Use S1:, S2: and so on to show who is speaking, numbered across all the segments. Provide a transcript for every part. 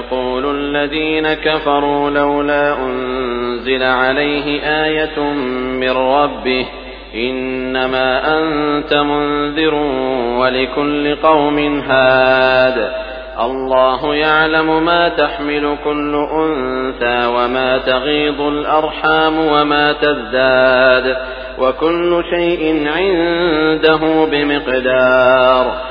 S1: ويقول الذين كفروا لولا أنزل عليه آية من ربه إنما أنت منذر ولكل قوم هاد الله يعلم ما تحمل كل أنثى وما تغيض الأرحام وما تزداد وكل شيء عنده بمقدار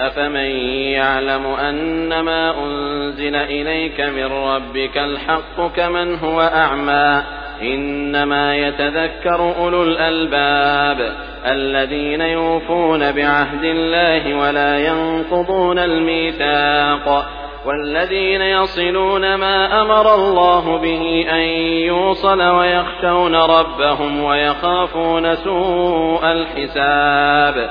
S1: أفمن يعلم أن ما أنزل إليك من ربك الحق كمن هو أعمى إنما يتذكر أولو الألباب الذين يوفون بعهد الله ولا ينقضون الميثاق والذين يصلون ما أمر الله به أن يوصل ويخشون ربهم ويخافون سوء الحساب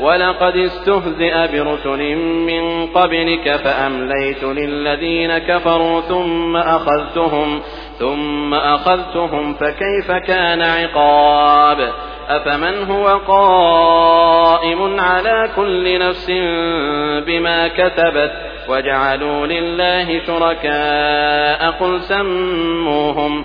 S1: ولقد استهزئ برسل من قبلك فأمليت للذين كفروا ثم أخذتهم ثم أخذتهم فكيف كان عقاب؟ أفمن هو قائم على كل نفس بما كتبت وجعلوا لله شركاء قل سموهم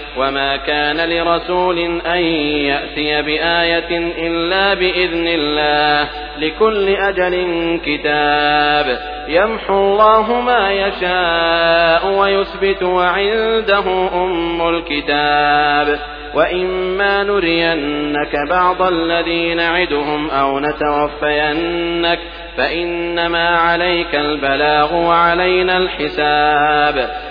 S1: وما كان لرسول أن يأتي بآية إلا بإذن الله لكل أجل كتاب يمحو الله ما يشاء ويثبت وعنده أم الكتاب وإما نرينك بعض الذي نعدهم أو نتوفينك فإنما عليك البلاغ وعلينا الحساب